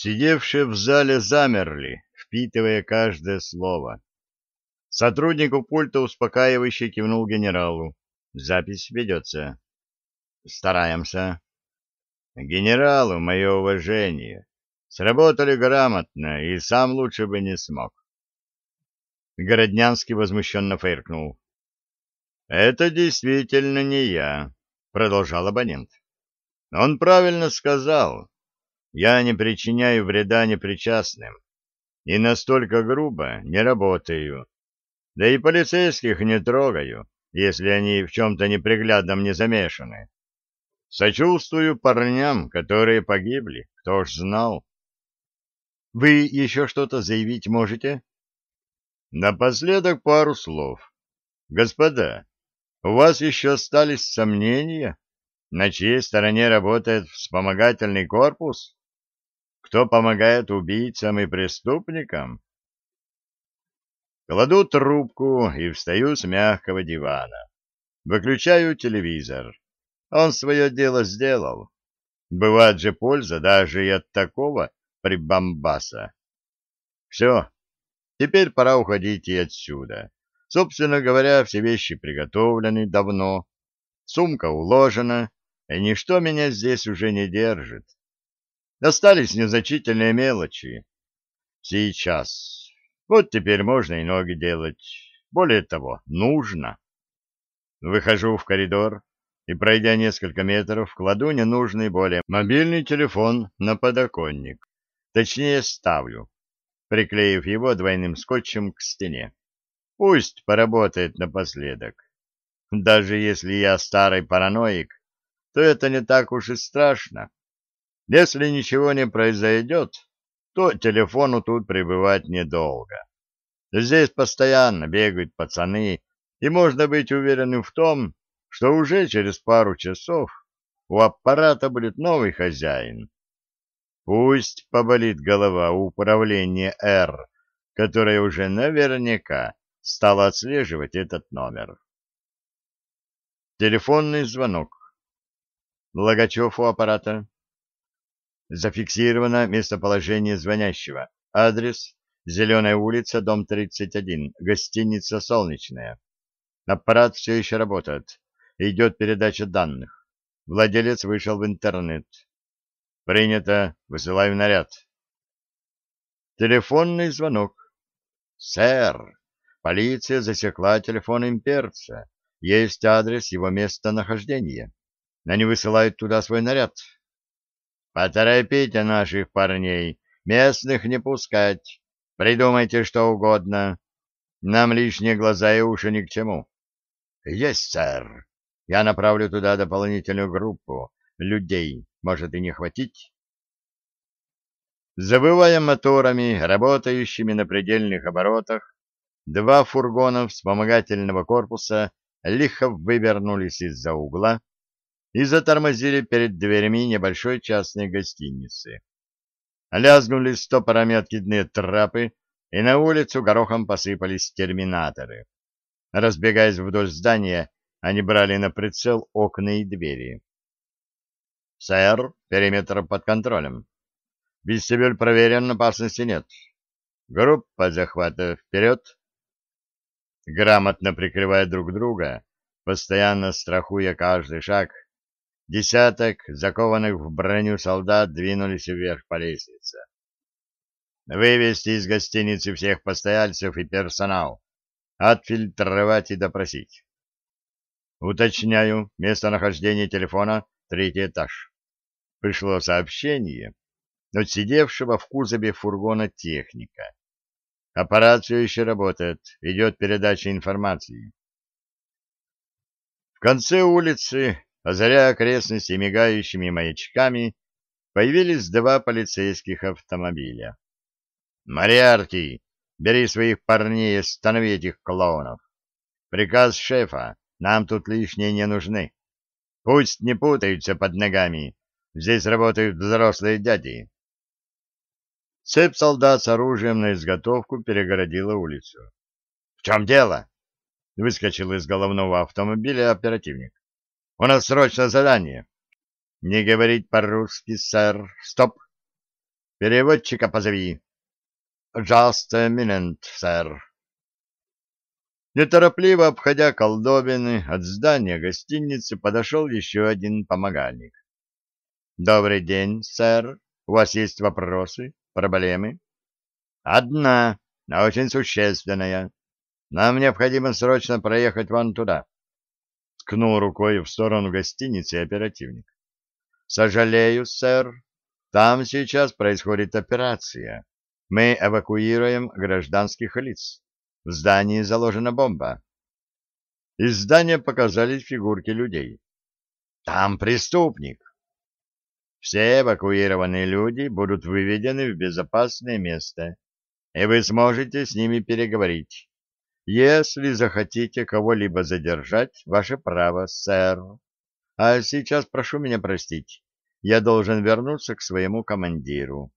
Сидевшие в зале замерли, впитывая каждое слово. Сотруднику пульта успокаивающе кивнул генералу. Запись ведется. Стараемся. Генералу мое уважение. Сработали грамотно, и сам лучше бы не смог. Городнянский возмущенно фыркнул. «Это действительно не я», — продолжал абонент. «Он правильно сказал. Я не причиняю вреда непричастным и настолько грубо не работаю. Да и полицейских не трогаю, если они в чем-то неприглядном не замешаны. Сочувствую парням, которые погибли, кто ж знал. Вы еще что-то заявить можете? Напоследок пару слов. Господа, у вас еще остались сомнения, на чьей стороне работает вспомогательный корпус? Кто помогает убийцам и преступникам? Кладу трубку и встаю с мягкого дивана. Выключаю телевизор. Он свое дело сделал. Бывает же польза даже и от такого прибамбаса. Все, теперь пора уходить и отсюда. Собственно говоря, все вещи приготовлены давно, сумка уложена, и ничто меня здесь уже не держит. Остались незначительные мелочи. Сейчас. Вот теперь можно и ноги делать. Более того, нужно. Выхожу в коридор и, пройдя несколько метров, кладу ненужный более мобильный телефон на подоконник. Точнее, ставлю, приклеив его двойным скотчем к стене. Пусть поработает напоследок. Даже если я старый параноик, то это не так уж и страшно. Если ничего не произойдет, то телефону тут пребывать недолго. Здесь постоянно бегают пацаны, и можно быть уверенным в том, что уже через пару часов у аппарата будет новый хозяин. Пусть поболит голова у управления «Р», которое уже наверняка стало отслеживать этот номер. Телефонный звонок. Логачев у аппарата. Зафиксировано местоположение звонящего. Адрес — Зеленая улица, дом 31, гостиница «Солнечная». Аппарат все еще работает. Идет передача данных. Владелец вышел в интернет. Принято. Высылаю наряд. Телефонный звонок. Сэр, полиция засекла телефон имперца. Есть адрес его местонахождения. Они высылают туда свой наряд. Поторопите наших парней, местных не пускать. Придумайте что угодно. Нам лишние глаза и уши ни к чему. Есть, сэр. Я направлю туда дополнительную группу людей. Может и не хватить. Забывая моторами, работающими на предельных оборотах, два фургона вспомогательного корпуса лихо вывернулись из-за угла и затормозили перед дверями небольшой частной гостиницы. Лязгнули стопорами откидные трапы, и на улицу горохом посыпались терминаторы. Разбегаясь вдоль здания, они брали на прицел окна и двери. «Сэр, периметр под контролем. Вестибюль проверен, опасности нет. Группа захвата вперед!» Грамотно прикрывая друг друга, постоянно страхуя каждый шаг, Десяток закованных в броню солдат двинулись вверх по лестнице. Вывести из гостиницы всех постояльцев и персонал, отфильтровать и допросить. Уточняю, местонахождение телефона, третий этаж. Пришло сообщение от сидевшего в кузове фургона техника. Аппарат все еще работает, идет передача информации. В конце улицы озаряя окрестности мигающими маячками, появились два полицейских автомобиля. «Мариарти, бери своих парней и останови этих клоунов. Приказ шефа, нам тут лишние не нужны. Пусть не путаются под ногами, здесь работают взрослые дяди». Цепь солдат с оружием на изготовку перегородила улицу. — В чем дело? — выскочил из головного автомобиля оперативник. У нас срочное задание. Не говорить по-русски, сэр. Стоп. переводчика позови. Just a minute, сэр. Неторопливо обходя колдобины, от здания гостиницы подошел еще один помогальник. «Добрый день, сэр. У вас есть вопросы, проблемы?» «Одна, но очень существенная. Нам необходимо срочно проехать вон туда». Ткнул рукой в сторону гостиницы оперативник. «Сожалею, сэр. Там сейчас происходит операция. Мы эвакуируем гражданских лиц. В здании заложена бомба. Из здания показались фигурки людей. Там преступник. Все эвакуированные люди будут выведены в безопасное место, и вы сможете с ними переговорить. Если захотите кого-либо задержать, ваше право, сэр. А сейчас прошу меня простить. Я должен вернуться к своему командиру.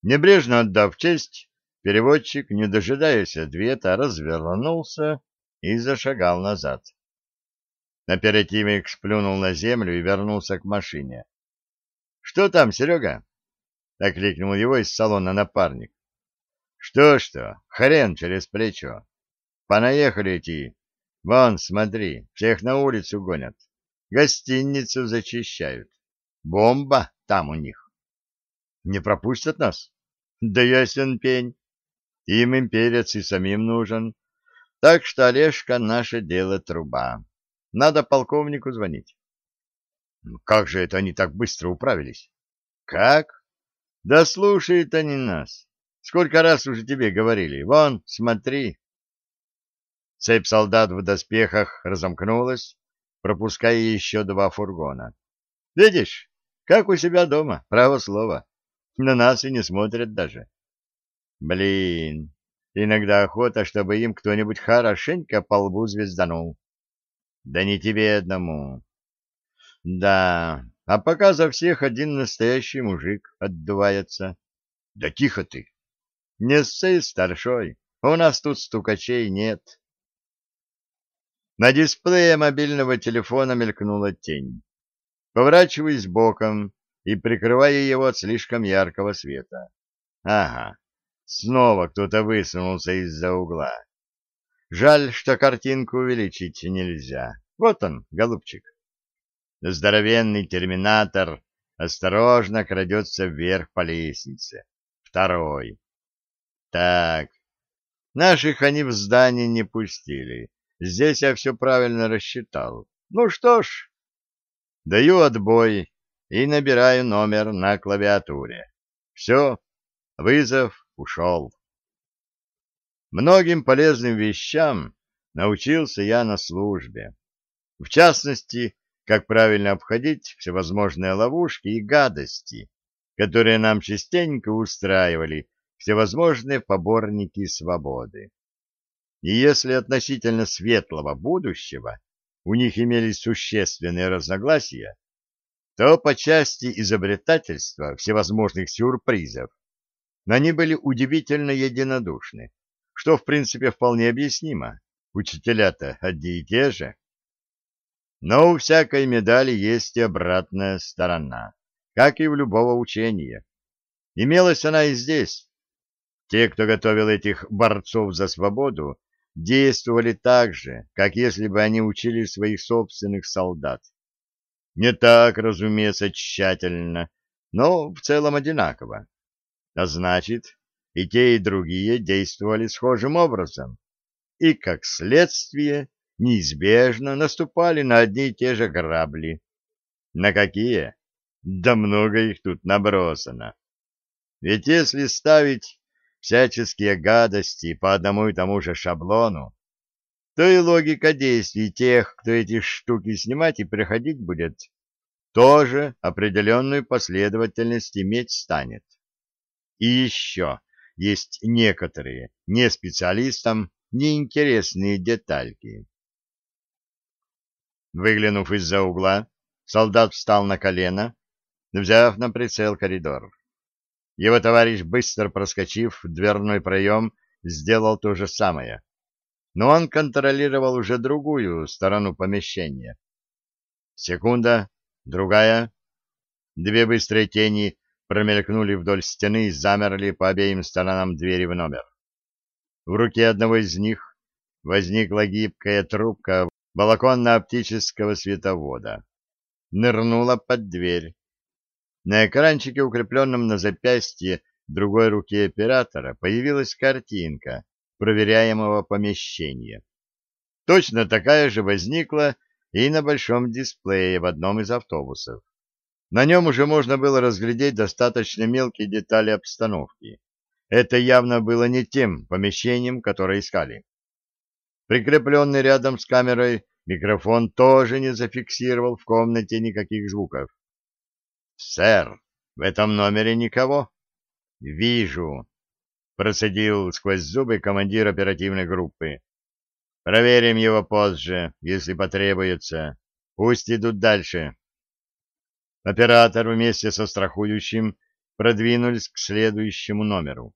Небрежно отдав честь, Переводчик, не дожидаясь ответа, развернулся и зашагал назад. Оперативник сплюнул на землю и вернулся к машине. — Что там, Серега? — окликнул его из салона напарник. «Что, — Что-что, хрен через плечо. Понаехали эти. Вон, смотри, всех на улицу гонят. Гостиницу зачищают. Бомба там у них. Не пропустят нас? Да ясен пень. Им имперец и самим нужен. Так что, Олежка, наше дело труба. Надо полковнику звонить. Как же это они так быстро управились? Как? Да слушают они нас. Сколько раз уже тебе говорили. Вон, смотри. Цепь солдат в доспехах разомкнулась, пропуская еще два фургона. Видишь, как у себя дома, право слово. На нас и не смотрят даже. Блин, иногда охота, чтобы им кто-нибудь хорошенько по лбу звезданул. Да не тебе одному. Да, а пока за всех один настоящий мужик отдувается. Да тихо ты. Не ссы, старшой, у нас тут стукачей нет. На дисплее мобильного телефона мелькнула тень. Поворачиваясь боком и прикрывая его от слишком яркого света. Ага, Снова кто-то высунулся из-за угла. Жаль, что картинку увеличить нельзя. Вот он, голубчик. Здоровенный терминатор осторожно крадется вверх по лестнице. Второй. Так, наших они в здание не пустили. Здесь я все правильно рассчитал. Ну что ж, даю отбой и набираю номер на клавиатуре. Все, вызов ушел. Многим полезным вещам научился я на службе. В частности, как правильно обходить всевозможные ловушки и гадости, которые нам частенько устраивали всевозможные поборники свободы. И если относительно светлого будущего у них имелись существенные разногласия, то по части изобретательства всевозможных сюрпризов они были удивительно единодушны, что, в принципе, вполне объяснимо. Учителя-то одни и те же. Но у всякой медали есть и обратная сторона, как и у любого учения. Имелась она и здесь. Те, кто готовил этих борцов за свободу, действовали так же, как если бы они учили своих собственных солдат. Не так, разумеется, тщательно, но в целом одинаково. А значит, и те, и другие действовали схожим образом, и, как следствие, неизбежно наступали на одни и те же грабли. На какие? Да много их тут набросано. Ведь если ставить всяческие гадости по одному и тому же шаблону, то и логика действий тех, кто эти штуки снимать и приходить будет, тоже определенную последовательность иметь станет. И еще есть некоторые не специалистам неинтересные детальки. Выглянув из-за угла, солдат встал на колено, взяв на прицел коридор. Его товарищ, быстро проскочив в дверной проем, сделал то же самое. Но он контролировал уже другую сторону помещения. Секунда, другая. Две быстрые тени промелькнули вдоль стены и замерли по обеим сторонам двери в номер. В руке одного из них возникла гибкая трубка волоконно-оптического световода. Нырнула под дверь. На экранчике, укрепленном на запястье другой руки оператора, появилась картинка проверяемого помещения. Точно такая же возникла и на большом дисплее в одном из автобусов. На нем уже можно было разглядеть достаточно мелкие детали обстановки. Это явно было не тем помещением, которое искали. Прикрепленный рядом с камерой микрофон тоже не зафиксировал в комнате никаких звуков. «Сэр, в этом номере никого?» «Вижу», — процедил сквозь зубы командир оперативной группы. «Проверим его позже, если потребуется. Пусть идут дальше». Оператор вместе со страхующим продвинулись к следующему номеру.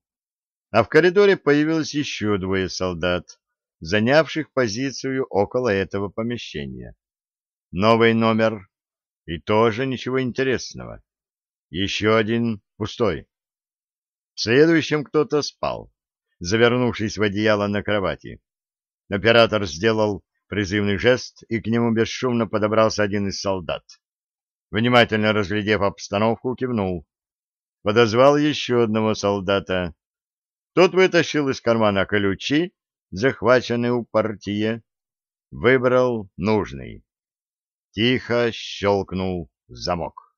А в коридоре появилось еще двое солдат, занявших позицию около этого помещения. Новый номер и тоже ничего интересного. Еще один пустой. В следующем кто-то спал, завернувшись в одеяло на кровати. Оператор сделал призывный жест, и к нему бесшумно подобрался один из солдат. Внимательно разглядев обстановку, кивнул. Подозвал еще одного солдата. Тот вытащил из кармана ключи, захваченные у партии, выбрал нужный. Тихо щелкнул замок.